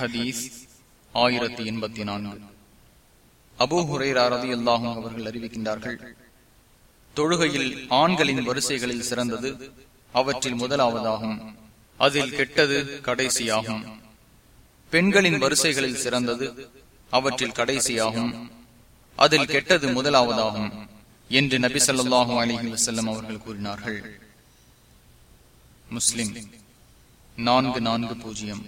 ஹதீஸ் ஆயிரத்தி எண்பத்தி நான்கு. அபூ அல்லாஹும் அவர்கள் அறிவிக்கின்றார்கள் தொழுகையில் ஆண்களின் வரிசைகளில் சிறந்தது அவற்றில் முதலாவதாகும் அதில் கெட்டது கடைசியாகும். பெண்களின் வரிசைகளில் சிறந்தது அவற்றில் கடைசியாகும் அதில் கெட்டது முதலாவதாகும் என்று நபி ஸல்லல்லாஹு அலைஹி வஸல்லம் அவர்கள் கூறினார்கள். முஸ்லிம் நான்கு நான்கு பூஜ்ஜியம்.